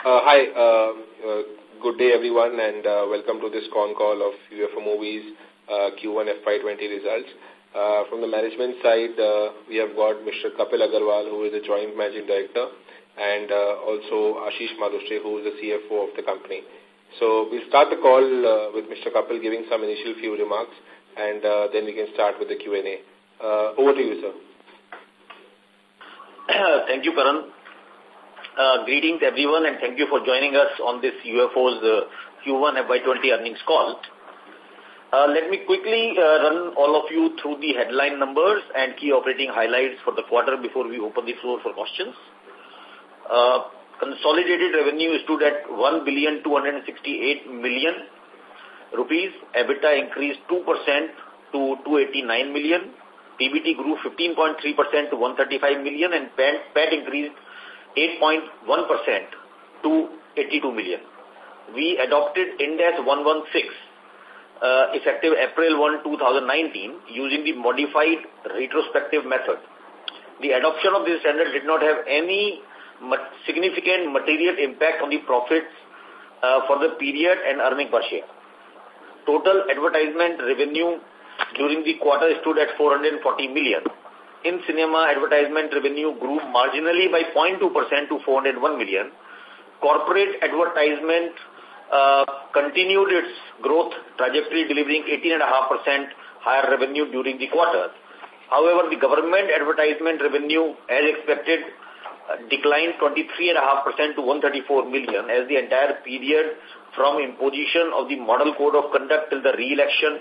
Uh, hi, uh, uh, good day everyone and uh, welcome to this con call of UFO Moviez uh, Q1 FY20 results. Uh, from the management side, uh, we have got Mr. Kapil Agarwal, who is the Joint Managing Director, and uh, also Ashish Malushte, who is the CFO of the company. So we'll start the call uh, with Mr. Kapil giving some initial few remarks, and uh, then we can start with the Q&A. Uh, over to you, sir. Thank you, Karan. Uh, greetings, everyone, and thank you for joining us on this UFO's uh, Q1 FY20 earnings call. Uh, let me quickly uh, run all of you through the headline numbers and key operating highlights for the quarter before we open the floor for questions. Uh, consolidated revenue stood at 1,268 million rupees. EBITDA increased 2% to 289 million. PBT grew 15.3% to 135 million and PAT increased 8.1% to 82 million. We adopted Ind AS 116 uh, effective April 1, 2019 using the modified retrospective method. The adoption of this standard did not have any significant material impact on the profits uh, for the period and earning per share. Total advertisement revenue during the quarter stood at 440 million. In cinema, advertisement revenue grew marginally by 0.2% to 401 million. Corporate advertisement uh, continued its growth trajectory, delivering 18.5% higher revenue during the quarter. However, the government advertisement revenue, as expected, uh, declined 23.5% to 134 million as the entire period from imposition of the model code of conduct till the re-election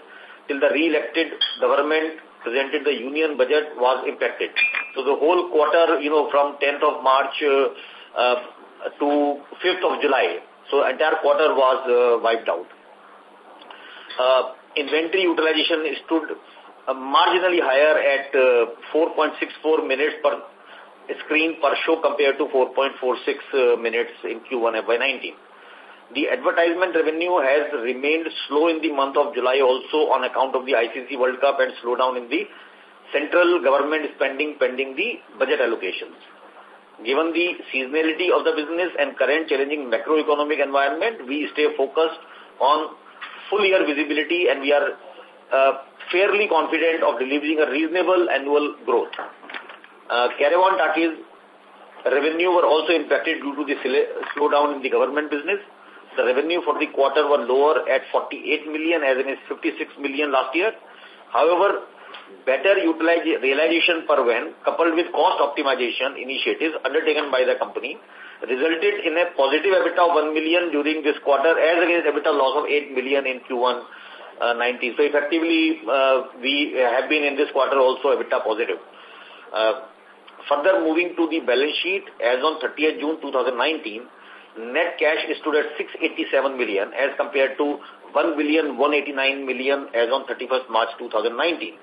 till the re-elected government presented the union budget was impacted. So the whole quarter, you know, from 10th of March uh, uh, to 5th of July, so entire quarter was uh, wiped out. Uh, inventory utilization stood uh, marginally higher at uh, 4.64 minutes per screen per show compared to 4.46 uh, minutes in Q1 FY19. The advertisement revenue has remained slow in the month of July also on account of the ICC World Cup and slowdown in the central government spending pending the budget allocations. Given the seasonality of the business and current challenging macroeconomic environment, we stay focused on full year visibility and we are uh, fairly confident of delivering a reasonable annual growth. Uh, Caravan Talkies revenue were also impacted due to the slowdown in the government business. The revenue for the quarter was lower at 48 million as against 56 million last year. However, better realization per van coupled with cost optimization initiatives undertaken by the company resulted in a positive EBITDA of 1 million during this quarter as against EBITDA loss of 8 million in Q1 uh, 19. So effectively, uh, we have been in this quarter also EBITDA positive. Uh, further moving to the balance sheet, as on 30th June 2019, net cash stood at 687 million as compared to 1 billion 189 million as on 31st March 2019.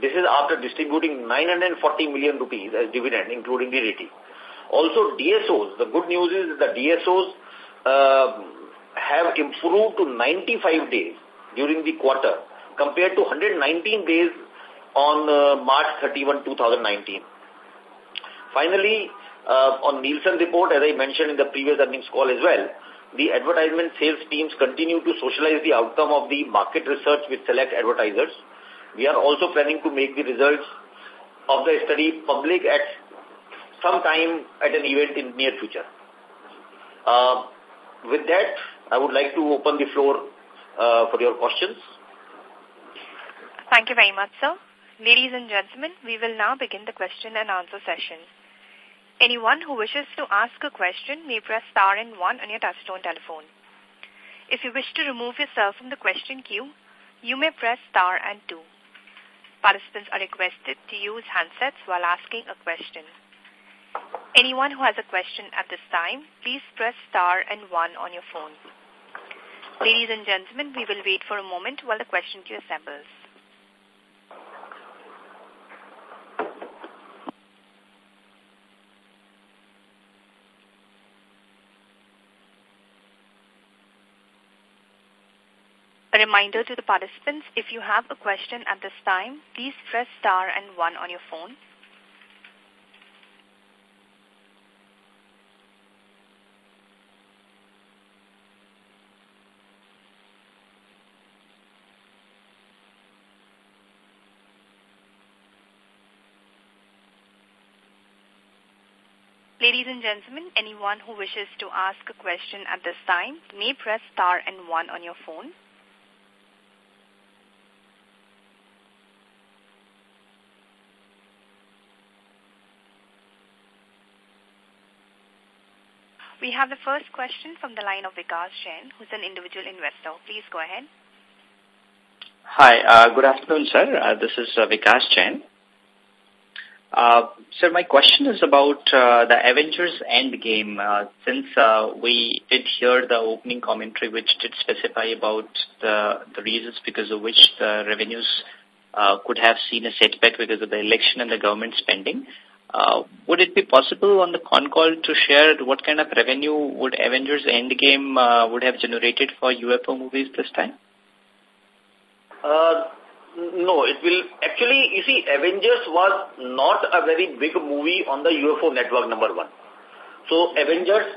This is after distributing 940 million rupees as dividend, including the RT. Also, DSOs, the good news is the DSOs uh, have improved to 95 days during the quarter compared to 119 days on uh, March 31, 2019. Finally, uh, on Nielsen report, as I mentioned in the previous earnings call as well, the advertisement sales teams continue to socialize the outcome of the market research with select advertisers. We are also planning to make the results of the study public at some time at an event in near future. Uh, with that, I would like to open the floor uh, for your questions. Thank you very much, sir. Ladies and gentlemen, we will now begin the question and answer session. Anyone who wishes to ask a question may press star and one on your touchtone telephone. If you wish to remove yourself from the question queue, you may press star and two. Participants are requested to use handsets while asking a question. Anyone who has a question at this time, please press star and one on your phone. Ladies and gentlemen, we will wait for a moment while the question queue assembles. A reminder to the participants, if you have a question at this time, please press star and one on your phone. Ladies and gentlemen, anyone who wishes to ask a question at this time may press star and one on your phone. We have the first question from the line of Vikas Jain, who's an individual investor. Please go ahead. Hi, uh, good afternoon, sir. Uh, this is uh, Vikas Jain. Uh, sir, my question is about uh, the Avengers Endgame. Uh, since uh, we did hear the opening commentary, which did specify about the, the reasons because of which the revenues uh, could have seen a setback because of the election and the government spending. Uh, would it be possible on the con call to share what kind of revenue would Avengers Endgame uh, would have generated for UFO Moviez this time? Uh, no, it will actually, you see, Avengers was not a very big movie on the UFO network, number one. So, Avengers,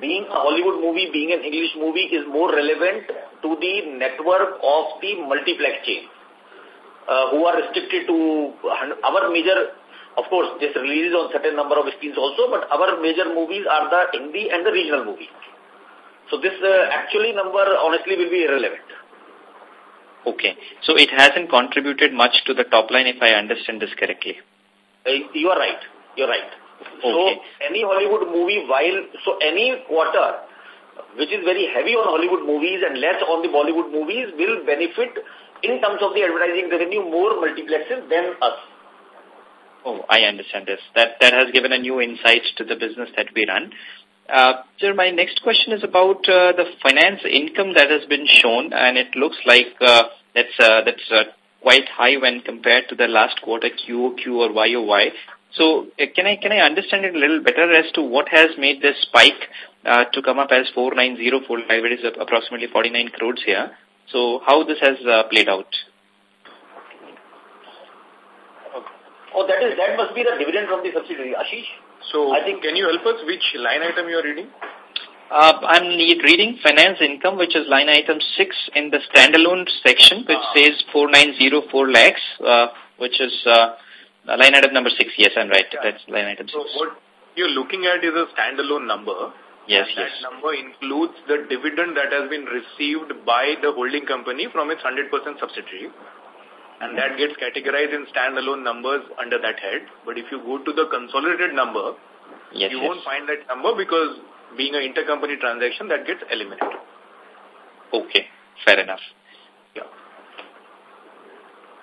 being a Hollywood movie, being an English movie, is more relevant to the network of the multiplex chain, uh, who are restricted to our major of course, this releases on certain number of screens also, but our major movies are the Hindi and the regional movies. So this uh, actually number honestly will be irrelevant. Okay. So it hasn't contributed much to the top line if I understand this correctly. Uh, you are right. You're right. Okay. So any Hollywood movie while, so any quarter which is very heavy on Hollywood movies and less on the Bollywood movies will benefit in terms of the advertising revenue more multiplexes than us. Oh, I understand this. That that has given a new insight to the business that we run. Uh, sir, my next question is about uh, the finance income that has been shown, and it looks like uh, that's uh, that's uh, quite high when compared to the last quarter QOQ or YOY. So, uh, can I can I understand it a little better as to what has made this spike uh, to come up as 4904, it is approximately 49 crores here. So, how this has uh, played out? Oh, that is that must be the dividend from the subsidiary. Ashish? So, I think, can you help us which line item you are reading? Uh, I'm reading finance income, which is line item 6 in the standalone section, which ah. says 4904 lakhs, uh, which is uh, line item number 6. Yes, I'm right. Yeah. That's line item 6. So what you're looking at is a standalone number. Yes, yes. That number includes the dividend that has been received by the holding company from its 100% subsidiary and that gets categorized in standalone numbers under that head. But if you go to the consolidated number, yes, you yes. won't find that number because being an intercompany transaction, that gets eliminated. Okay, fair enough. Yeah.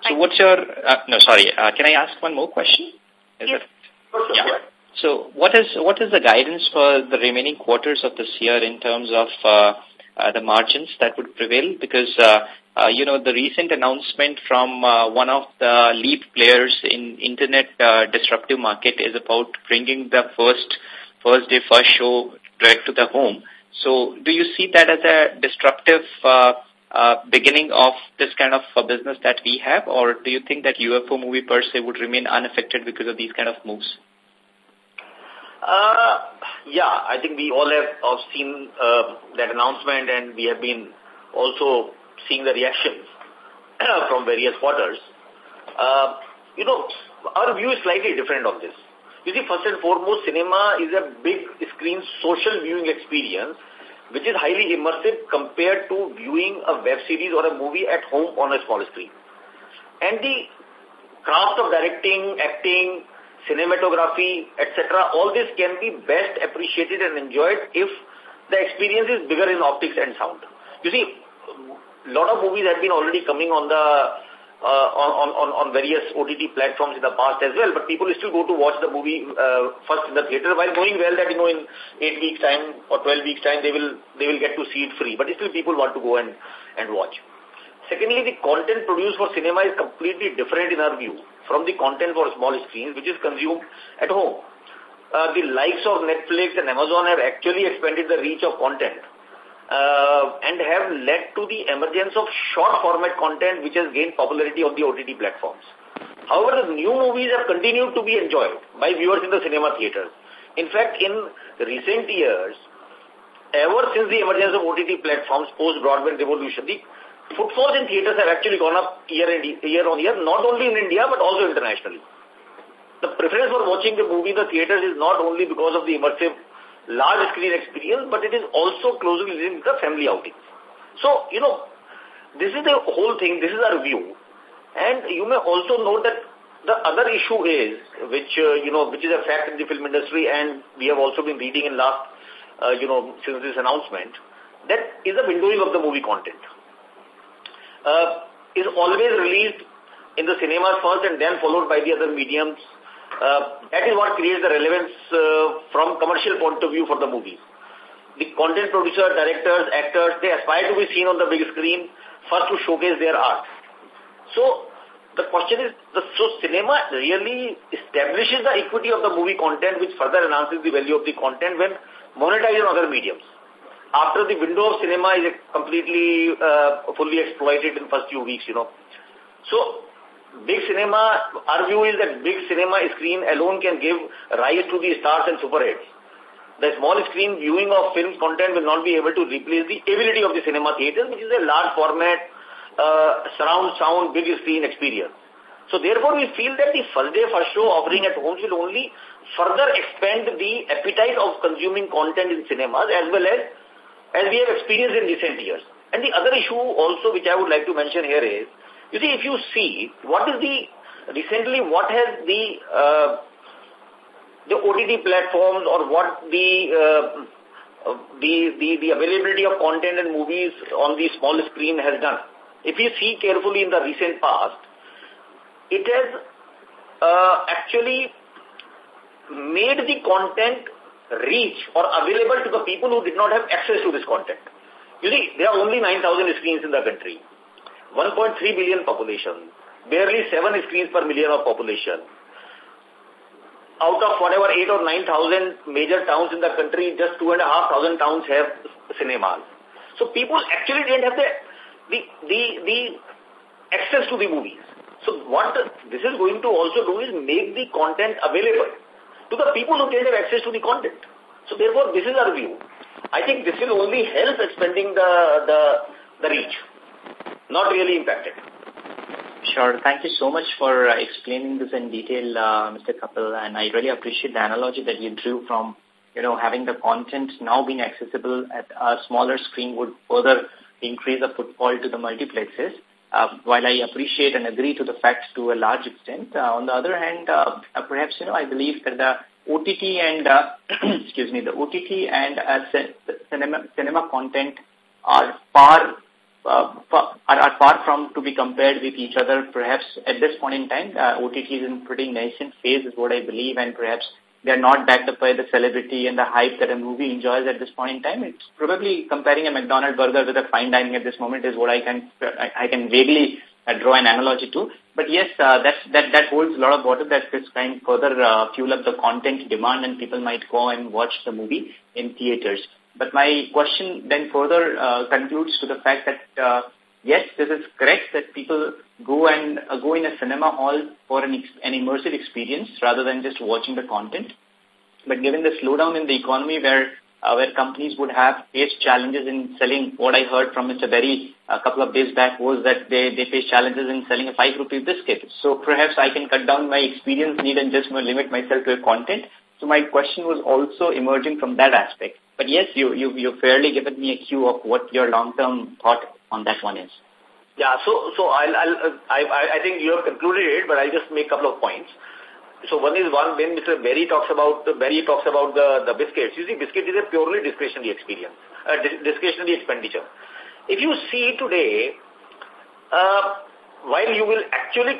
So what's your, uh, no, sorry, uh, can I ask one more question? Is yes. It, yeah. So what is, what is the guidance for the remaining quarters of this year in terms of uh, uh, the margins that would prevail? Because uh, uh, you know, the recent announcement from uh, one of the lead players in internet uh, disruptive market is about bringing the first first day first show direct to the home. So do you see that as a disruptive uh, uh, beginning of this kind of uh, business that we have or do you think that UFO movie per se would remain unaffected because of these kind of moves? Uh, yeah, I think we all have, have seen uh, that announcement and we have been also seeing the reactions from various quarters, uh, you know, our view is slightly different on this. You see, first and foremost, cinema is a big screen social viewing experience which is highly immersive compared to viewing a web series or a movie at home on a small screen. And the craft of directing, acting, cinematography, etc., all this can be best appreciated and enjoyed if the experience is bigger in optics and sound. You see, a lot of movies have been already coming on the uh, on, on, on various OTT platforms in the past as well, but people still go to watch the movie uh, first in the theater while knowing well that, you know, in 8 weeks time or 12 weeks time, they will, they will get to see it free. But still people want to go and, and watch. Secondly, the content produced for cinema is completely different in our view from the content for small screens, which is consumed at home. Uh, the likes of Netflix and Amazon have actually expanded the reach of content uh, and have led to the emergence of short format content which has gained popularity on the OTT platforms. However, the new movies have continued to be enjoyed by viewers in the cinema theaters. In fact, in recent years, ever since the emergence of OTT platforms post-broadband revolution, the footfalls in theaters have actually gone up year, year on year, not only in India but also internationally. the preference for watching the movie in the theaters is not only because of the immersive large screen experience, but it is also closely linked with the family outing. So, you know, this is the whole thing, this is our view. And you may also note that the other issue is, which, uh, you know, which is a fact in the film industry and we have also been reading in last, uh, you know, since this announcement, that is the windowing of the movie content. Uh, is always released in the cinemas first and then followed by the other mediums. Uh, that is what creates the relevance uh, from commercial point of view for the movie. The content producer, directors, actors, they aspire to be seen on the big screen first to showcase their art. So the question is, the, so cinema really establishes the equity of the movie content which further enhances the value of the content when monetized in other mediums. After the window of cinema is completely uh, fully exploited in first few weeks, you know. So big cinema, our view is that big cinema screen alone can give rise to the stars and superhits. The small screen viewing of film content will not be able to replace the ability of the cinema theater, which is a large format uh, surround sound big screen experience. So therefore we feel that the first day first show offering at homes will only further expand the appetite of consuming content in cinemas as well as as we have experienced in recent years. And the other issue also which I would like to mention here is, you see, if you see what is the, recently what has the, uh, the OTT platforms or what the, uh, the, the, the availability of content and movies on the small screen has done. If you see carefully in the recent past, it has uh, actually made the content reach or available to the people who did not have access to this content. You see, there are only 9,000 screens in the country, 1.3 billion population, barely 7 screens per million of population. Out of whatever 8 or 9,000 major towns in the country, just 2,500 towns have cinemas. So people actually didn't have the the, the, the access to the movies. So what this is going to also do is make the content available to the people who can have access to the content. So therefore, this is our view. I think this will only help expanding the, the, the reach, not really impact it. Sure. Thank you so much for uh, explaining this in detail, uh, Mr. Kapil, and I really appreciate the analogy that you drew from, you know, having the content now being accessible at a smaller screen would further increase the footfall to the multiplexes. Uh, while I appreciate and agree to the facts to a large extent, uh, on the other hand, uh, uh perhaps, you know, I believe that the OTT and, uh, excuse me, the OTT and uh, cinema, cinema content are far, uh, far, are far from to be compared with each other. Perhaps at this point in time, uh, OTT is in pretty nascent phase is what I believe and perhaps they are not backed up by the celebrity and the hype that a movie enjoys at this point in time. It's probably comparing a McDonald's burger with a fine dining at this moment is what I can I, I can vaguely uh, draw an analogy to. But yes, uh, that that that holds a lot of water that this kind further uh, fuel up the content demand and people might go and watch the movie in theaters. But my question then further uh, concludes to the fact that uh, yes, this is correct that people go and uh, go in a cinema hall for an, an immersive experience rather than just watching the content. But given the slowdown in the economy where uh, where companies would have faced challenges in selling, what I heard from Mr. Berry a couple of days back was that they, they face challenges in selling a 5 rupee biscuit. So perhaps I can cut down my experience need and just limit myself to a content. So my question was also emerging from that aspect. But yes, you, you, you've fairly given me a cue of what your long-term thought on that one is. Yeah, so so I'll, I'll I I think you have concluded it, but I'll just make a couple of points. So one is one when Mr. Berry talks about Berry talks about the the biscuits. You see, biscuit is a purely discretionary experience, uh, discretionary expenditure. If you see today, uh, while you will actually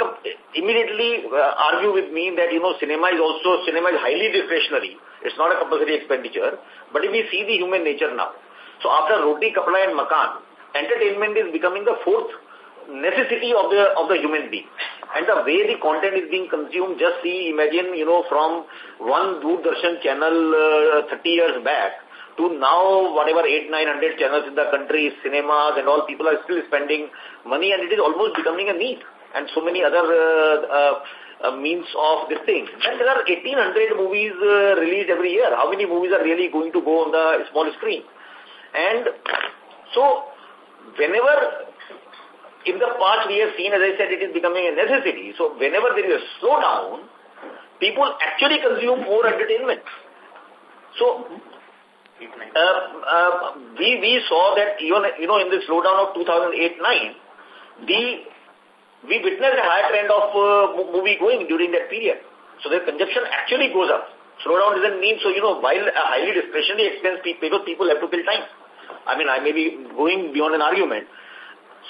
immediately uh, argue with me that you know cinema is also cinema is highly discretionary. It's not a compulsory expenditure. But if we see the human nature now, so after roti, kapla, and makan, entertainment is becoming the fourth necessity of the of the human being. And the way the content is being consumed, just see, imagine, you know, from one Doordarshan channel uh, 30 years back to now whatever 8, 900 channels in the country, cinemas and all, people are still spending money and it is almost becoming a need. And so many other uh, uh, uh, means of this thing. And there are 1800 movies uh, released every year. How many movies are really going to go on the small screen? And so whenever in the past we have seen, as I said, it is becoming a necessity. So whenever there is a slowdown, people actually consume more entertainment. So, uh, uh, we, we saw that even, you know, in the slowdown of 2008-9, the, we witnessed a higher trend of uh, movie going during that period. So the consumption actually goes up. Slowdown doesn't mean, so, you know, while a highly discretionary expense, because people have to kill time. I mean, I may be going beyond an argument.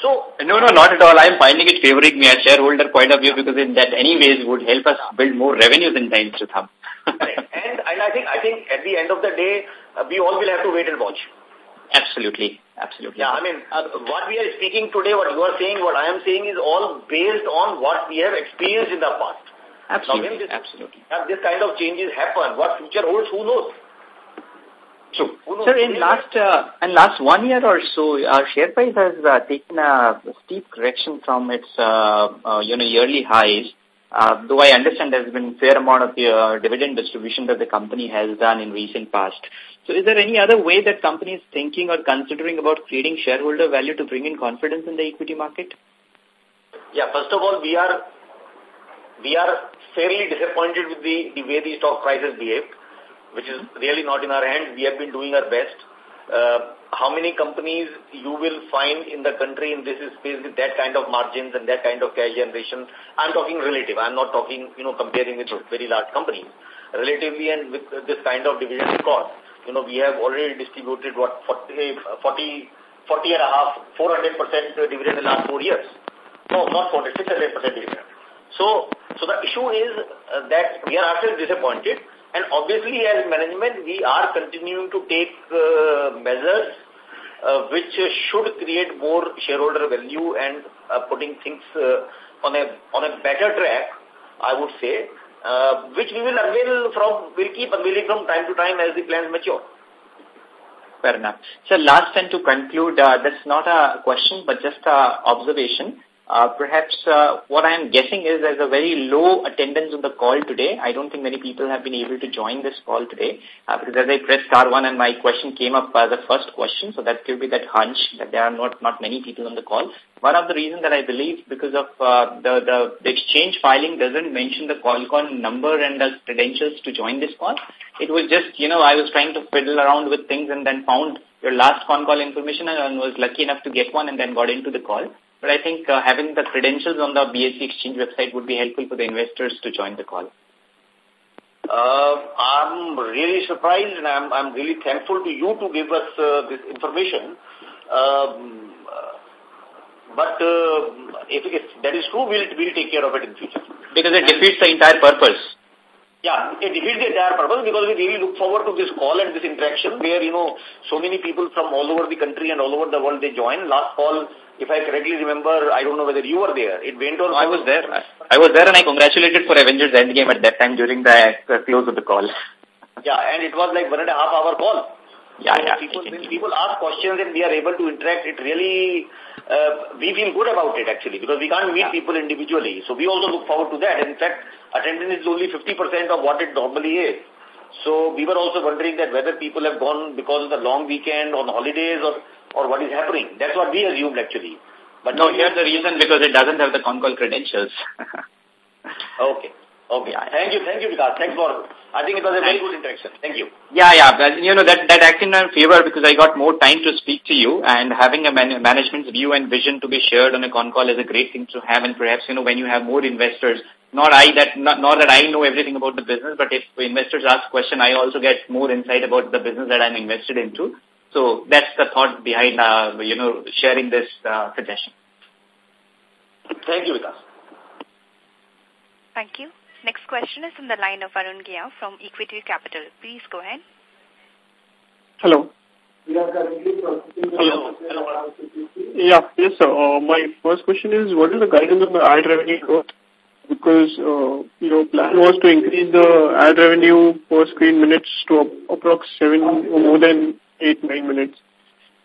So no, no, not at all. I'm finding it favoring me as shareholder point of view because in that anyways would help us build more revenues in times to come. and, and I think I think at the end of the day, uh, we all will have to wait and watch. Absolutely, absolutely. Yeah, I mean, uh, what we are speaking today, what you are saying, what I am saying is all based on what we have experienced in the past. Absolutely, now, this, absolutely. If this kind of changes happen, what future holds, who knows? True. Sir, in last uh, in last one year or so, our share price has uh, taken a steep correction from its uh, uh, you know yearly highs. Uh, though I understand there's been fair amount of uh, dividend distribution that the company has done in recent past. So is there any other way that company is thinking or considering about creating shareholder value to bring in confidence in the equity market? Yeah, first of all, we are we are fairly disappointed with the, the way the stock prices behaved which is really not in our hands. We have been doing our best. Uh, how many companies you will find in the country in this space with that kind of margins and that kind of cash generation? I'm talking relative. I'm not talking, you know, comparing with very large companies. Relatively and with this kind of dividend record, you know, we have already distributed what 40, 40, 40 and a half, 400% dividend in the last four years. No, not 400, 600% dividend. So, so the issue is uh, that we are actually disappointed and obviously, as management, we are continuing to take uh, measures uh, which should create more shareholder value and uh, putting things uh, on a on a better track, I would say, uh, which we will unveil from, will keep unveiling from time to time as the plans mature. Fair enough. So last and to conclude, that's not a question, but just a observation. Uh, perhaps uh, what I am guessing is there's a very low attendance on the call today. I don't think many people have been able to join this call today uh, because as I pressed star one and my question came up as a first question, so that could be that hunch that there are not, not many people on the call. One of the reasons that I believe because of uh, the, the, the exchange filing doesn't mention the con call number and the credentials to join this call. It was just, you know, I was trying to fiddle around with things and then found your last con call information and was lucky enough to get one and then got into the call. But I think uh, having the credentials on the BSE exchange website would be helpful for the investors to join the call. Uh, I'm really surprised and I'm, I'm really thankful to you to give us uh, this information. Um, but uh, if, if that is true, we'll, we'll take care of it in future. Because it defeats the entire purpose. Yeah, it defeats the entire purpose because we really look forward to this call and this interaction where, you know, so many people from all over the country and all over the world, they join. Last call, if I correctly remember, I don't know whether you were there. It went on. I was there. I was there and I congratulated for Avengers Endgame at that time during the close of the call. Yeah, and it was like one and a half hour call. Yeah, so yeah. People, when people ask questions and we are able to interact, it really, uh, we feel good about it actually because we can't meet yeah. people individually. So we also look forward to that. In fact, attendance is only 50% of what it normally is. So we were also wondering that whether people have gone because of the long weekend on holidays or, or what is happening. That's what we assumed actually. But no, here's the reason because it doesn't have the con-call credentials. okay. Okay. Yeah, thank you. Thank you, Vikas. Thanks for, I think it was a very good interaction. Thank you. Yeah, yeah. But, you know, that, that acted in favor because I got more time to speak to you and having a man management's view and vision to be shared on a con call is a great thing to have. And perhaps, you know, when you have more investors, not I that, not, not that I know everything about the business, but if investors ask question, I also get more insight about the business that I'm invested into. So that's the thought behind, uh, you know, sharing this uh, suggestion. Thank you, Vikas. Thank you. Next question is from the line of Arun Gia from Equity Capital. Please go ahead. Hello. Hello. Hello. Yeah, yes, sir. Uh, my first question is, what is the guidance on the ad revenue growth? Because, uh, you know, plan was to increase the ad revenue per screen minutes to approx 7 or more than 8, 9 minutes.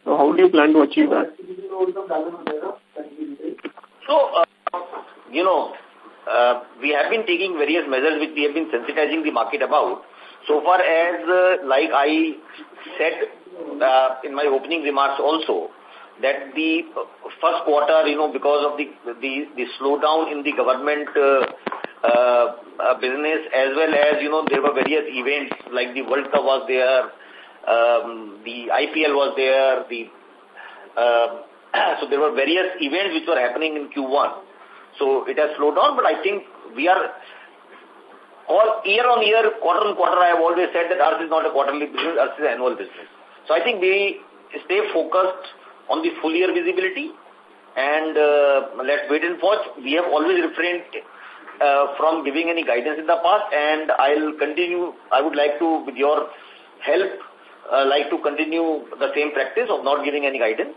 So how do you plan to achieve that? So, uh, you know, uh, we have been taking various measures which we have been sensitizing the market about. So far as, uh, like I said uh, in my opening remarks also, that the first quarter, you know, because of the the, the slowdown in the government uh, uh, uh, business as well as, you know, there were various events like the World Cup was there, um, the IPL was there, the uh, so there were various events which were happening in Q1. So it has slowed down, but I think we are all year on year, quarter on quarter, I have always said that ours is not a quarterly business, ours is an annual business. So I think we stay focused on the full year visibility and uh, let's wait and watch. We have always refrained uh, from giving any guidance in the past and I'll continue, I would like to, with your help, uh, like to continue the same practice of not giving any guidance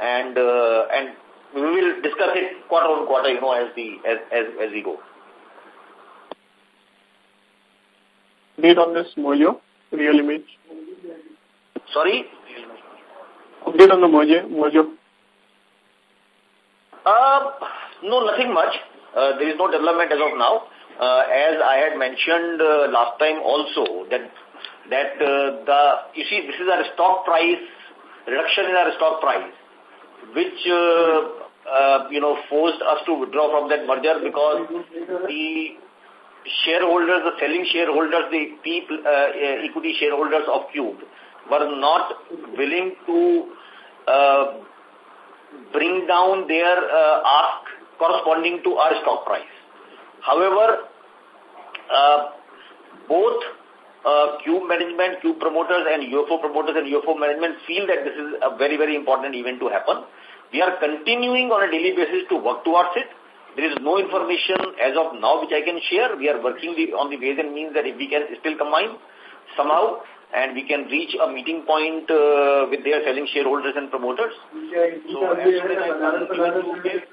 and uh, and we will discuss it quarter on quarter, you know, as the as as, as we go. Update on this merger, real image. Sorry? Update on the merger. merger. Uh, no, nothing much. Uh, there is no development as of now. Uh, as I had mentioned uh, last time also, that that uh, the you see this is our stock price reduction in our stock price, which uh, uh, you know forced us to withdraw from that merger because the shareholders, the selling shareholders, the people, uh, uh, equity shareholders of Qube were not willing to bring down their ask corresponding to our stock price. However, both uh, Qube management, Qube promoters and UFO promoters and UFO management feel that this is a very, very important event to happen. We are continuing on a daily basis to work towards it. There is no information as of now which I can share. We are working the, on the ways and means that if we can still combine somehow and we can reach a meeting point uh, with their selling shareholders and promoters. So as soon as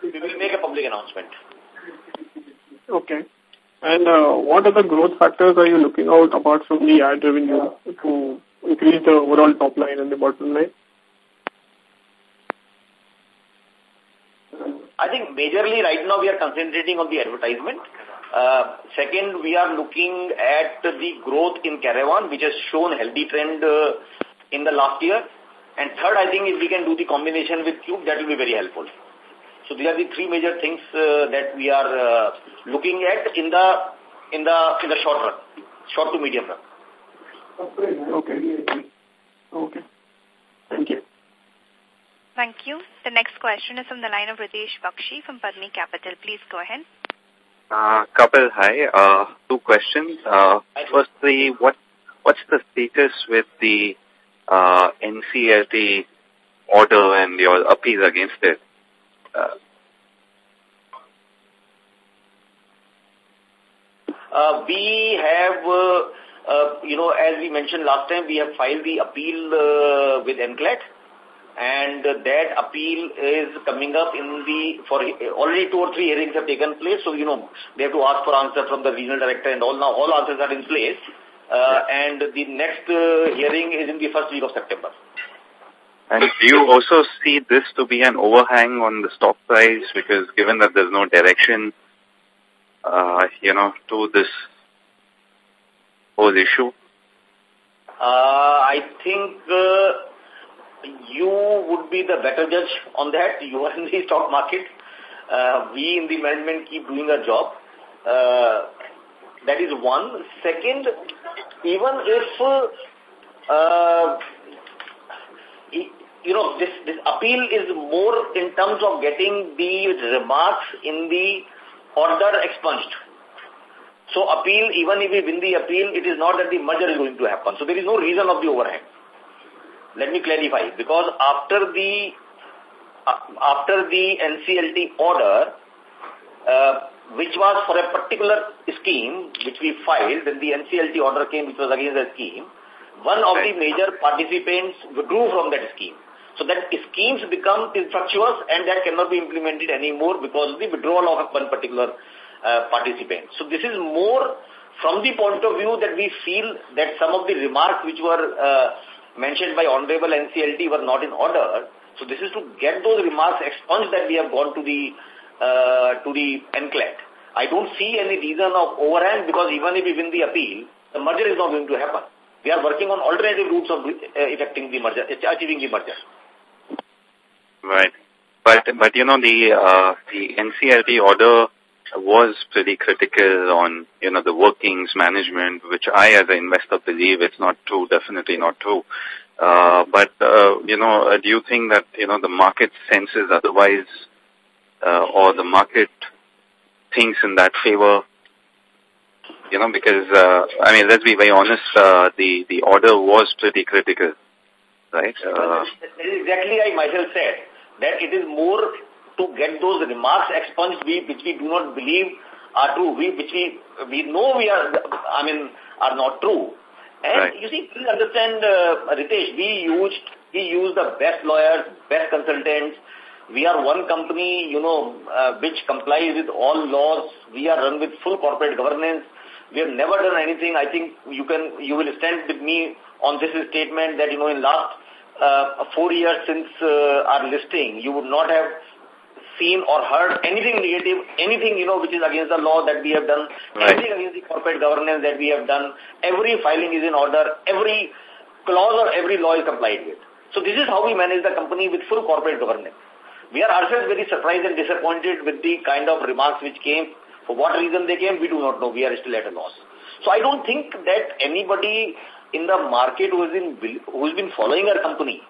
we will make a public announcement. Okay. And uh, what other growth factors are you looking out apart from the ad revenue to increase the overall top line and the bottom line? I think majorly right now we are concentrating on the advertisement. Uh, second, we are looking at the growth in Caravan, which has shown healthy trend uh, in the last year. And third, I think if we can do the combination with Qube, that will be very helpful. So these are the three major things uh, that we are uh, looking at in the in the in the short run, short to medium run. Okay. Okay. Thank you. Thank you. The next question is from the line of Ritesh Bakshi from Padmi Capital. Please go ahead. Uh, Kapil, hi. Uh, two questions. Uh, firstly, what what's the status with the uh, NCLT order and your appeal against it? Uh, we have, uh, uh, you know, as we mentioned last time, we have filed the appeal uh, with NCLAT and that appeal is coming up in the, for already two or three hearings have taken place. So, you know, they have to ask for answer from the regional director and all now, all answers are in place. Uh, and the next uh, hearing is in the first week of September. And do you also see this to be an overhang on the stock price? Because given that there's no direction, uh, you know, to this whole issue? Uh, I think uh, you would be the better judge on that. You are in the stock market. Uh, we in the management keep doing our job. Uh, that is one. Second, even if, uh, you know, this, this appeal is more in terms of getting the remarks in the order expunged. So appeal, even if we win the appeal, it is not that the merger is going to happen. So there is no reason of the overhang. Let me clarify. Because after the uh, after the NCLT order, uh, which was for a particular scheme, which we filed, then the NCLT order came, which was against the scheme, one of the major participants withdrew from that scheme. So that schemes become infructuous and that cannot be implemented anymore because of the withdrawal of one particular uh, participant. So this is more from the point of view that we feel that some of the remarks which were uh, mentioned by Honorable NCLT were not in order. So this is to get those remarks expunged that we have gone to the uh, to the NCLAT. I don't see any reason of overhang because even if we win the appeal, the merger is not going to happen. We are working on alternative routes of uh, effecting the merger, achieving the merger. Right. But, but you know, the, uh, the NCLT order was pretty critical on, you know, the workings management, which I as an investor believe it's not true, definitely not true. Uh, but, uh, you know, uh, do you think that, you know, the market senses otherwise, uh, or the market thinks in that favor? You know, because, uh, I mean, let's be very honest, uh, the, the order was pretty critical, right? Uh, exactly I myself said, that it is more to get those remarks expunged we, which we do not believe are true, we, which we, we know we are, I mean, are not true. And right. you see, please understand, uh, Ritesh, we used, we use the best lawyers, best consultants. We are one company, you know, uh, which complies with all laws. We are run with full corporate governance. We have never done anything. I think you can, you will stand with me on this statement that, you know, in last uh, four years since uh, our listing, you would not have seen or heard anything negative, anything, you know, which is against the law that we have done, right. anything against the corporate governance that we have done. Every filing is in order. Every clause or every law is complied with. So this is how we manage the company with full corporate governance. We are ourselves very surprised and disappointed with the kind of remarks which came. For what reason they came, we do not know. We are still at a loss. So I don't think that anybody in the market who has been, who has been following our company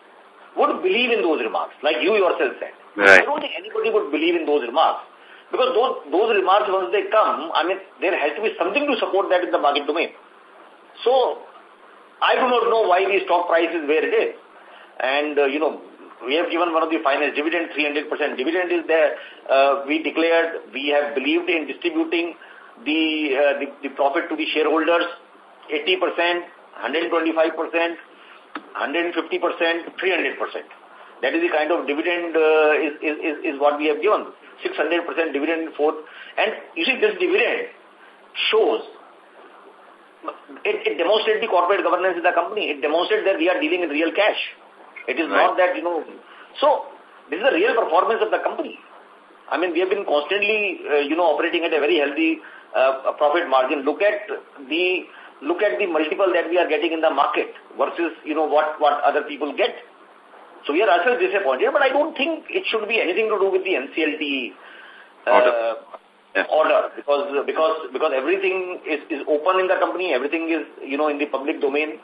would believe in those remarks, like you yourself said. Right. I don't think anybody would believe in those remarks. Because those, those remarks, once they come, I mean, there has to be something to support that in the market domain. So, I do not know why the stock price is where it is. And, uh, you know, we have given one of the finest dividend, 300% dividend is there. Uh, we declared, we have believed in distributing the, uh, the, the profit to the shareholders, 80%, 125%, 150%, 300%. That is the kind of dividend uh, is, is, is what we have given. 600% dividend fourth. And you see, this dividend shows, it, it demonstrates the corporate governance of the company. It demonstrates that we are dealing in real cash. It is right. not that, you know, so this is the real performance of the company. I mean, we have been constantly, uh, you know, operating at a very healthy uh, profit margin. Look at the look at the multiple that we are getting in the market versus, you know, what, what other people get. So we are also disappointed, but I don't think it should be anything to do with the NCLT uh, order. Yeah. order because because because everything is, is open in the company, everything is you know in the public domain.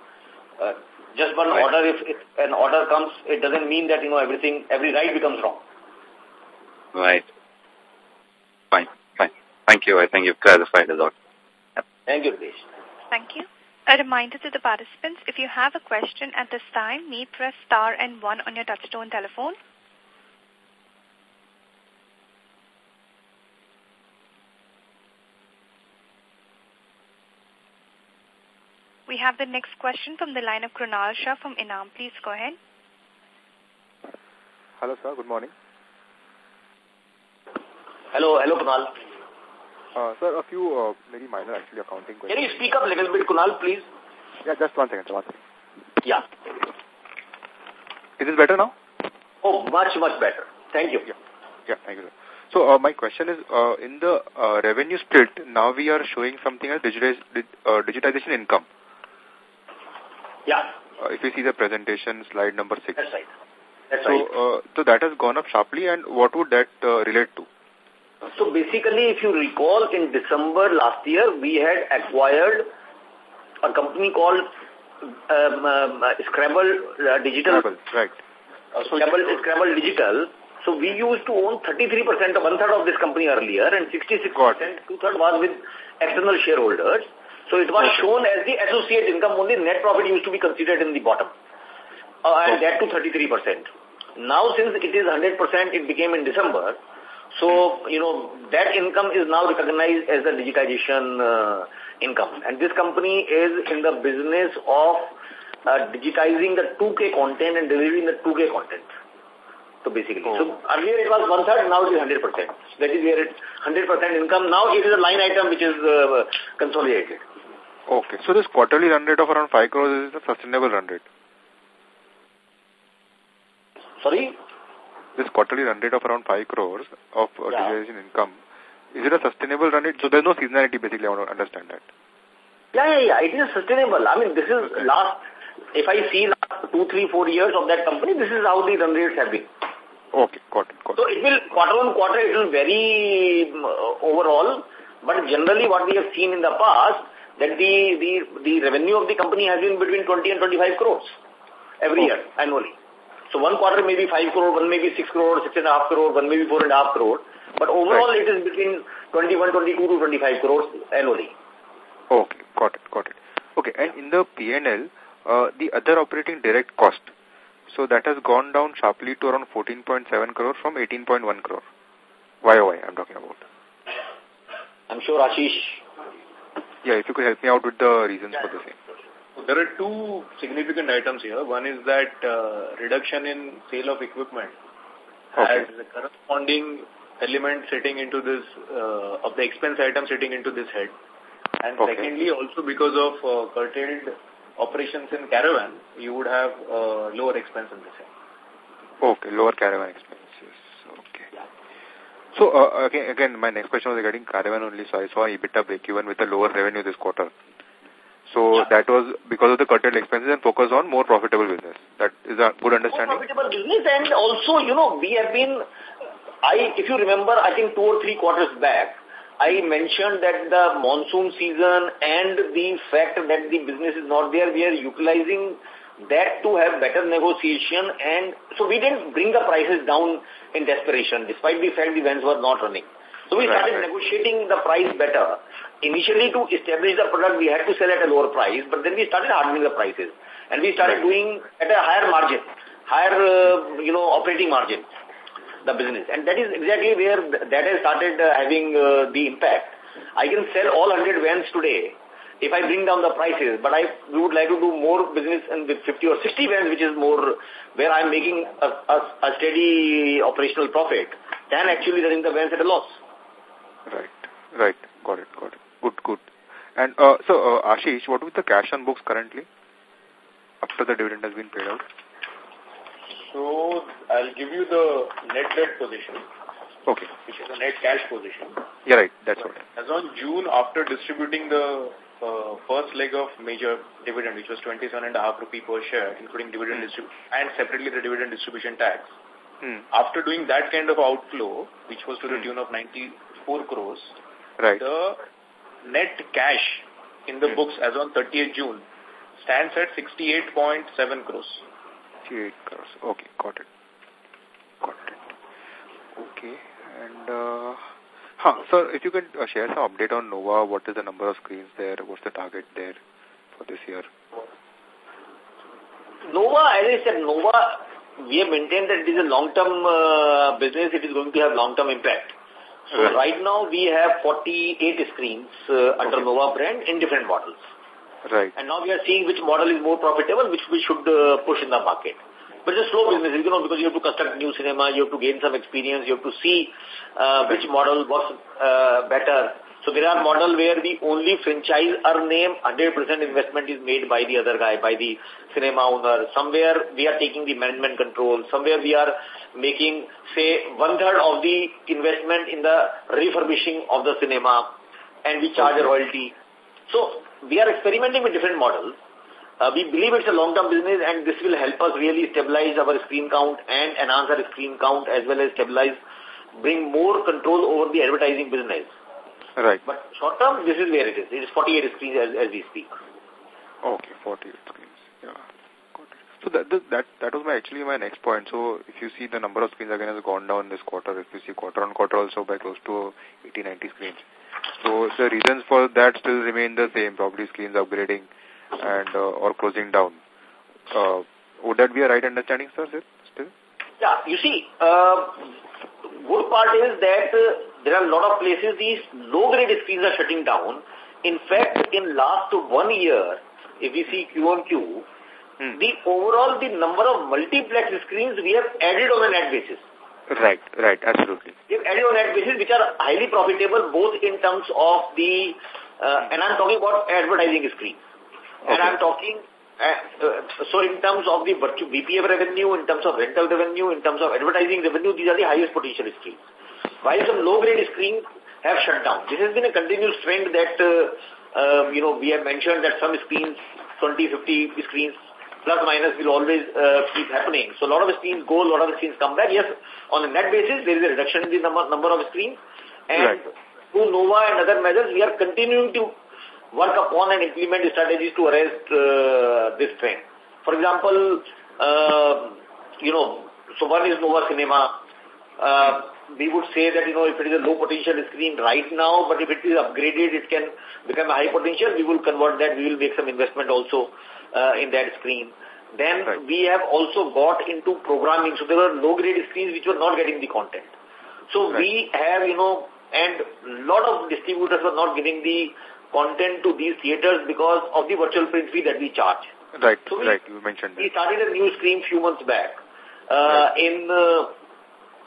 Uh, just one right. order, if, if an order comes, it doesn't mean that you know everything, every right becomes wrong. Right. Fine, fine. Thank you. I think you've clarified a lot. Yep. Thank you, Dinesh. Thank you. A reminder to the participants, if you have a question at this time, may press star and one on your touchtone telephone. We have the next question from the line of Krunal Shah from Enam. Please go ahead. Hello, sir. Good morning. Hello, hello, Kunal. Uh, sir, a few uh, very minor actually accounting questions. Can you speak up a little bit, Kunal, please? Yeah, just one second. One second. Yeah. Is this better now? Oh, much, much better. Thank you. Yeah, yeah thank you. Sir. So uh, my question is, uh, in the uh, revenue split, now we are showing something as uh, digitization income. Yeah. Uh, if you see the presentation, slide number six. That's right. That's so, right. Uh, so that has gone up sharply, and what would that uh, relate to? So basically, if you recall, in December last year, we had acquired a company called um, um, Scrabble uh, Digital. Scrabble, right. Uh, Scrabble, Scrabble Digital. So we used to own 33%, of one third of this company earlier, and 66%, two third was with external shareholders. So it was shown as the associate income, only net profit used to be considered in the bottom. Uh, and that to 33%. Now since it is 100%, it became in December. So, you know, that income is now recognized as the digitization uh, income. And this company is in the business of uh, digitizing the 2K content and delivering the 2K content. So basically, oh. so earlier it was one third, now it is 100%. That is where it's 100% income. Now it is a line item which is uh, consolidated. Okay, so this quarterly run rate of around 5 crores is a sustainable run rate? Sorry? This quarterly run rate of around 5 crores of uh, yeah. income is it a sustainable run rate? So there's no seasonality basically, I want to understand that. Yeah, yeah, yeah. It is sustainable. I mean, this is last, if I see last two, three, four years of that company, this is how the run rates have been. Okay, got it, got So it will, quarter on quarter, it will vary um, overall, but generally what we have seen in the past, that the, the, the revenue of the company has been between 20 and 25 crores every year, annually. So one quarter may be 5 crore, one may be 6 crore, 6.5 crore, one may be 4.5 crore. But overall right. it is between 21, 22 to 25 crores annually. Okay, got it, got it. Okay, and in the PNL, uh, the other operating direct cost, so that has gone down sharply to around 14.7 crore from 18.1 crore. YOY, I'm talking about. I'm sure Ashish. Yeah, if you could help me out with the reasons yeah. for the same. There are two significant items here. One is that uh, reduction in sale of equipment okay. has the corresponding element sitting into this, uh, of the expense item sitting into this head. And okay. secondly, also because of uh, curtailed operations in caravan, you would have uh, lower expense in this head. Okay, lower caravan expenses. Okay. So, uh, again, again, my next question was regarding caravan only. So, I saw EBITDA break even with a lower revenue this quarter. So, yeah. that was because of the curtailed expenses and focus on more profitable business. That is a good understanding. More profitable business and also, you know, we have been, I, if you remember, I think two or three quarters back, I mentioned that the monsoon season and the fact that the business is not there, we are utilizing that to have better negotiation and so we didn't bring the prices down in desperation despite the fact the vans were not running. So we started right. negotiating the price better. Initially to establish the product we had to sell at a lower price but then we started hardening the prices and we started doing at a higher margin, higher uh, you know operating margin the business. And that is exactly where that has started uh, having uh, the impact. I can sell all 100 vans today if I bring down the prices, but I would like to do more business and with 50 or 60 vans, which is more where I'm making a, a, a steady operational profit, than actually running the vans at a loss. Right, right. Got it, got it. Good, good. And uh, so, uh, Ashish, what is the cash on books currently after the dividend has been paid out? So I'll give you the net debt position. Okay. Which is a net cash position. Yeah, right. That's right. As on June, after distributing the uh, first leg of major dividend, which was 27.5 rupee per share, including dividend mm. and separately the dividend distribution tax. Mm. After doing that kind of outflow, which was to the mm. tune of 94 crores, right. the net cash in the books as on 30th June stands at 68.7 crores. 68 crores. Okay, got it. Got it. Okay, and uh, huh, sir, if you can uh, share some update on Nova, what is the number of screens there? What's the target there for this year? Nova, as I said, Nova, we have maintained that it is a long-term uh, business. It is going to have long-term impact. So right. right. now we have 48 screens uh, under okay. Nova brand in different models. Right. And now we are seeing which model is more profitable, which we should uh, push in the market. But it's a slow business, you know, because you have to construct new cinema, you have to gain some experience, you have to see uh, which model works uh, better. So there are models where the only franchise or name 100% investment is made by the other guy, by the cinema owner. Somewhere we are taking the management control. Somewhere we are making, say, one-third of the investment in the refurbishing of the cinema and we charge a royalty. So we are experimenting with different models. Uh, we believe it's a long-term business and this will help us really stabilize our screen count and enhance our screen count as well as stabilize, bring more control over the advertising business. Right. But short-term, this is where it is. It is 48 screens as, as we speak. Okay, 48 screens. Yeah. So that, that that was my actually my next point. So if you see the number of screens again has gone down this quarter, if you see quarter on quarter also by close to 80, 90 screens. So the reasons for that still remain the same, probably screens upgrading and uh, or closing down. Uh, would that be a right understanding, sir, still? Yeah, you see, uh, good part is that uh, there are a lot of places these low-grade screens are shutting down. In fact, in last one year, if we see Q on Q, hmm. the overall the number of multiplex screens we have added on a net basis. Right, right, absolutely. If any on that basis, which are highly profitable both in terms of the, uh, and I'm talking about advertising screens. Okay. And I'm talking, uh, uh, so in terms of the VPF revenue, in terms of rental revenue, in terms of advertising revenue, these are the highest potential screens. While some low-grade screens have shut down. This has been a continuous trend that, uh, uh, you know, we have mentioned that some screens, 20, 50 screens plus minus will always uh, keep happening. So a lot of screens go, a lot of screens come back. Yes, on a net basis, there is a reduction in the number, number of screens. And right. through NOVA and other measures, we are continuing to work upon and implement strategies to arrest uh, this trend. For example, uh, you know, so one is Nova Cinema. Uh, we would say that, you know, if it is a low potential screen right now, but if it is upgraded, it can become a high potential, we will convert that, we will make some investment also uh, in that screen. Then right. we have also got into programming. So there were low-grade screens which were not getting the content. So right. we have, you know, and a lot of distributors were not giving the content to these theaters because of the virtual print fee that we charge. Right, so we, right, you mentioned that. We started a new screen few months back uh, right. in, uh,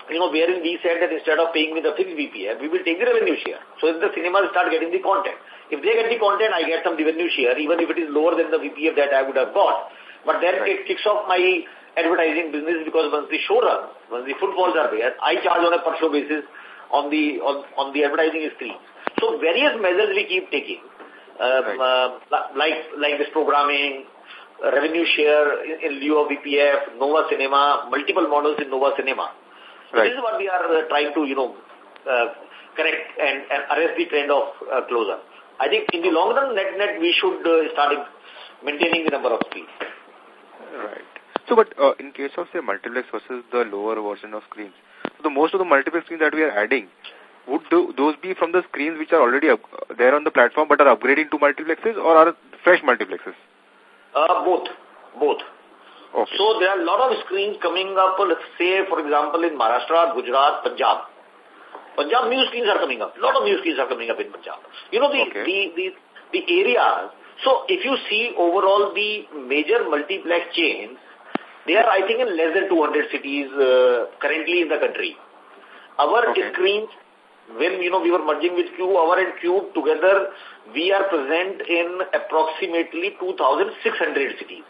you know, wherein we said that instead of paying me the fixed VPF, we will take the revenue share. So if the cinemas start getting the content, if they get the content, I get some revenue share, even if it is lower than the VPF that I would have got. But then right. it kicks off my advertising business because once the show runs, once the footfalls are there, I charge on a per show basis on the on, on the advertising screen. So various measures we keep taking, um, right. uh, like like this programming, uh, revenue share in, in lieu of VPF, Nova Cinema, multiple models in Nova Cinema. So right. This is what we are uh, trying to, you know, uh, correct and, and arrest the trend of uh, closer. I think in the long run, net net, we should uh, start maintaining the number of screens. Right. So, but uh, in case of, say, multiplex versus the lower version of screens, so the most of the multiplex screens that we are adding, would do, those be from the screens which are already up, there on the platform but are upgrading to multiplexes or are fresh multiplexes? Uh, both. Both. Okay. So there are a lot of screens coming up, let's say, for example, in Maharashtra, Gujarat, Punjab. Punjab new screens are coming up. A lot of new screens are coming up in Punjab. You know, the, okay. the, the, the areas. So if you see overall the major multiplex chains, they are, I think, in less than 200 cities uh, currently in the country. Our okay. screens when you know we were merging with Qube, our and Qube together, we are present in approximately 2,600 cities,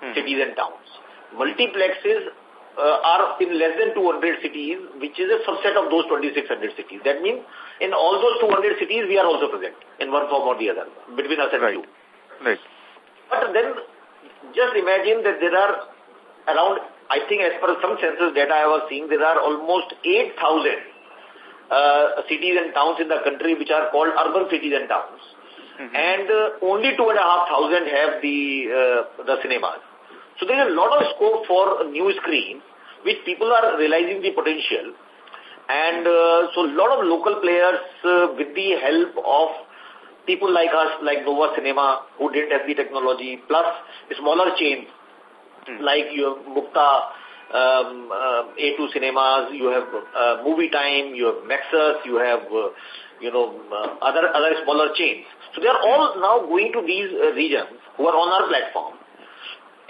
hmm. cities and towns. Multiplexes uh, are in less than 200 cities, which is a subset of those 2,600 cities. That means in all those 200 cities, we are also present in one form or the other between us and right. Qube. Right. But then just imagine that there are around, I think as per some census data I was seeing, there are almost 8,000 uh, cities and towns in the country which are called urban cities and towns. Mm -hmm. And uh, only two and a half thousand have the, uh, the cinemas. So there is a lot of scope for new screens which people are realizing the potential. And uh, so a lot of local players uh, with the help of people like us, like Nova Cinema, who didn't have the technology, plus smaller chains mm. like your Mukta, um, uh, A2 cinemas, you have uh, Movie Time, you have Nexus, you have, uh, you know, uh, other other smaller chains. So they are all now going to these uh, regions who are on our platform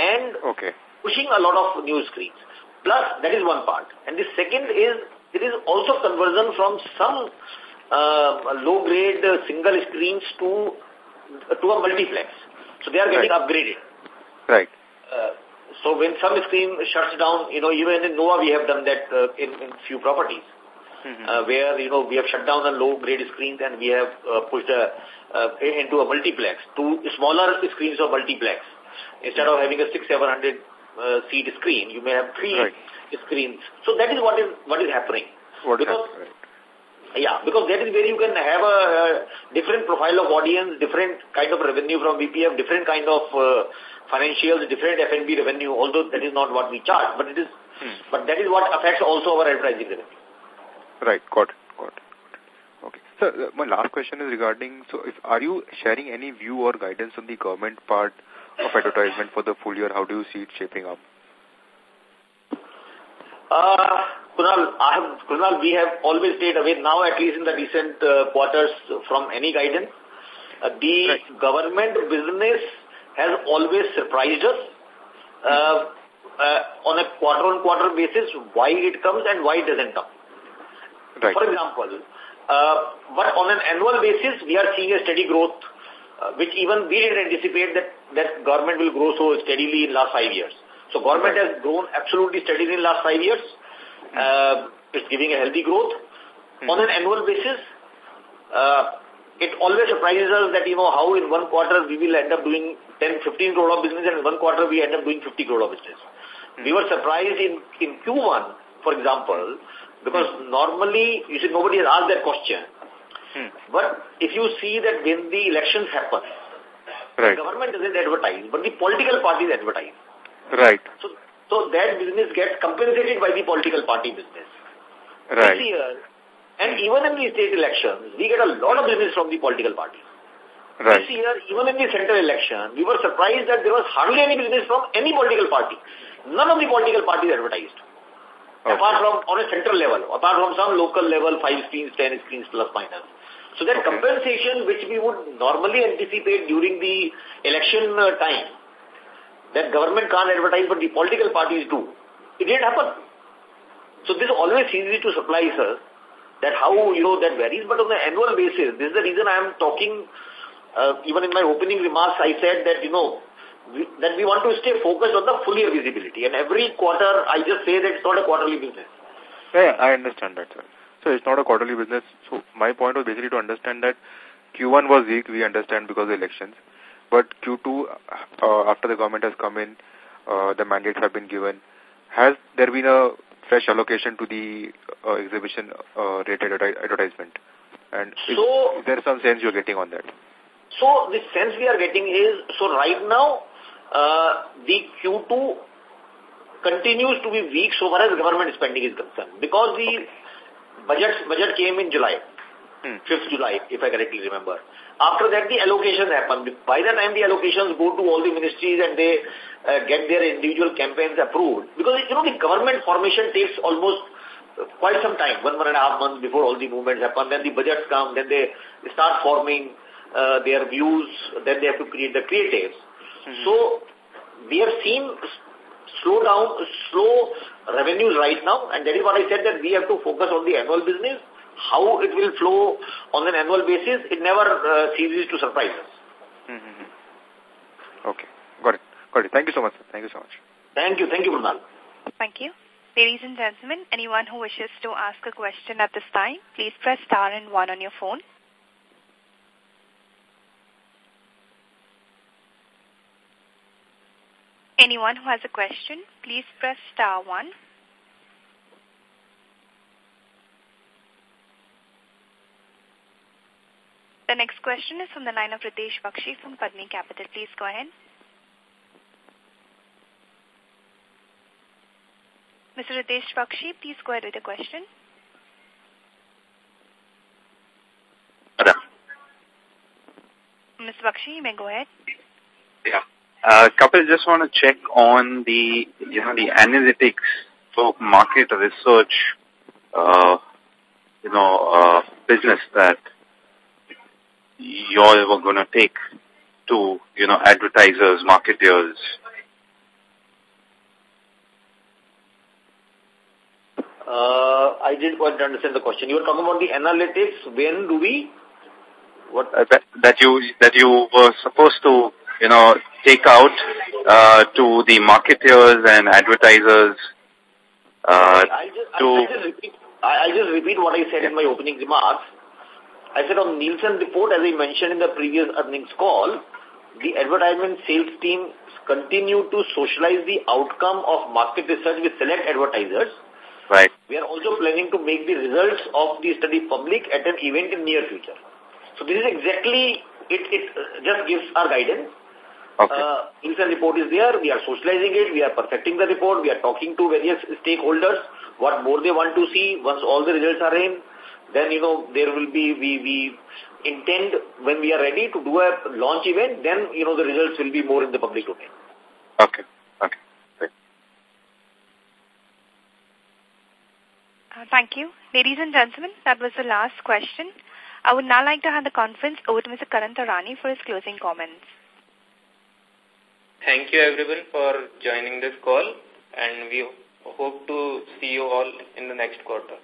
and okay. pushing a lot of new screens. Plus, that is one part. And the second is, it is also conversion from some uh, low-grade uh, single screens to to a multiplex. So they are getting right. upgraded. Right. Uh, so when some screen shuts down, you know, even in Nova we have done that uh, in, in few properties. Mm -hmm. uh, where, you know, we have shut down the low-grade screens and we have uh, pushed a, uh, into a multiplex, two smaller screens of multiplex. Instead of having a six, seven hundred uh, seat screen, you may have three right. screens. So that is what is what is happening. What because. Yeah, because that is where you can have a, a different profile of audience, different kind of revenue from VPF, different kind of uh, financials, different F&B revenue, although that is not what we charge, but it is, hmm. but that is what affects also our advertising revenue. Right, got it, got it. Okay. So, uh, my last question is regarding, so if are you sharing any view or guidance on the government part of advertisement for the full year? How do you see it shaping up? Uh, Kunal, I have, Kunal, we have always stayed away now, at least in the recent uh, quarters, from any guidance. Uh, the right. government business has always surprised us uh, uh, on a quarter-on-quarter -quarter basis, why it comes and why it doesn't come. Right. For example, uh, but on an annual basis, we are seeing a steady growth, uh, which even we didn't anticipate that, that government will grow so steadily in last five years. So government right. has grown absolutely steadily in last five years. Uh, it's giving a healthy growth. Hmm. On an annual basis, uh, it always surprises us that, you know, how in one quarter we will end up doing 10, 15 crore of business and in one quarter we end up doing 50 crore of business. Mm. We were surprised in, in Q1, for example, because normally, you see, nobody has asked that question. Mm. But if you see that when the elections happen, right. the government doesn't advertise, but the political parties advertise. Right. So, so that business gets compensated by the political party business. Right. This year, and even in the state elections, we get a lot of business from the political parties. Right. This year, even in the central election, we were surprised that there was hardly any business from any political party. None of the political parties advertised. Apart from, on a central level, apart from some local level, 5 screens, 10 screens plus minus. So that okay. compensation which we would normally anticipate during the election uh, time, that government can't advertise but the political parties do, it didn't happen. So this always easy to supply, sir, that how, you know, that varies. But on the annual basis, this is the reason I am talking uh, even in my opening remarks, I said that, you know, we, that we want to stay focused on the full year visibility. And every quarter, I just say that it's not a quarterly business. Yeah, I understand that, sir. So it's not a quarterly business. So my point was basically to understand that Q1 was weak, we understand because of elections. But Q2, uh, after the government has come in, uh, the mandates have been given. Has there been a fresh allocation to the uh, exhibition uh, rated advertisement? And so, is, is there some sense you're getting on that? So the sense we are getting is, so right now, the Q2 continues to be weak so far as government spending is concerned. Because the budget, budget came in July, hmm. 5th July, if I correctly remember. After that, the allocations happen. By the time the allocations go to all the ministries and they uh, get their individual campaigns approved, because, you know, the government formation takes almost quite some time, one, one and a half months before all the movements happen. Then the budgets come, then they start forming uh, their views, then they have to create the creatives. Mm -hmm. So we have seen slow down, slow revenues right now, and that is what I said that we have to focus on the annual business. How it will flow on an annual basis, it never uh, ceases to surprise us. Mm -hmm. Okay, got it. Got it. Thank you so much. Sir. Thank you so much. Thank you. Thank you, Kunal. Thank you. Ladies and gentlemen, anyone who wishes to ask a question at this time, please press star and one on your phone. Anyone who has a question, please press star one. The next question is from the line of Ritesh Bakshi from Padmi Capital. Please go ahead. Mr. Ritesh Bakshi, please go ahead with the question. Ms. Bakshi, you may go ahead. Yeah. Uh, Kapil, just want to check on the, you know, the analytics for market research, uh, you know, uh, business that you all were going to take to, you know, advertisers, marketers. Uh, I didn't quite understand the question. You were talking about the analytics. When do we? What? Uh, that, that you that you were supposed to you know, take out uh, to the marketers and advertisers uh, I just, to... I, just repeat, I, just repeat what I said in my opening remarks. I said on Nielsen report, as I mentioned in the previous earnings call, the advertisement sales team continue to socialize the outcome of market research with select advertisers. Right. We are also planning to make the results of the study public at an event in near future. So this is exactly, it, it just gives our guidance. Okay. Uh, Nielsen report is there. We are socializing it. We are perfecting the report. We are talking to various stakeholders what more they want to see. Once all the results are in, then, you know, there will be, we, we intend when we are ready to do a launch event, then, you know, the results will be more in the public domain. Okay. Okay. Great. Uh, thank you. Ladies and gentlemen, that was the last question. I would now like to hand the conference over to Mr. Karan Taurani for his closing comments. Thank you everyone for joining this call and we hope to see you all in the next quarter.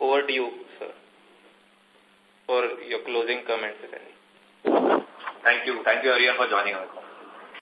Over to you, sir, for your closing comments. Thank you. Thank you everyone for joining our call.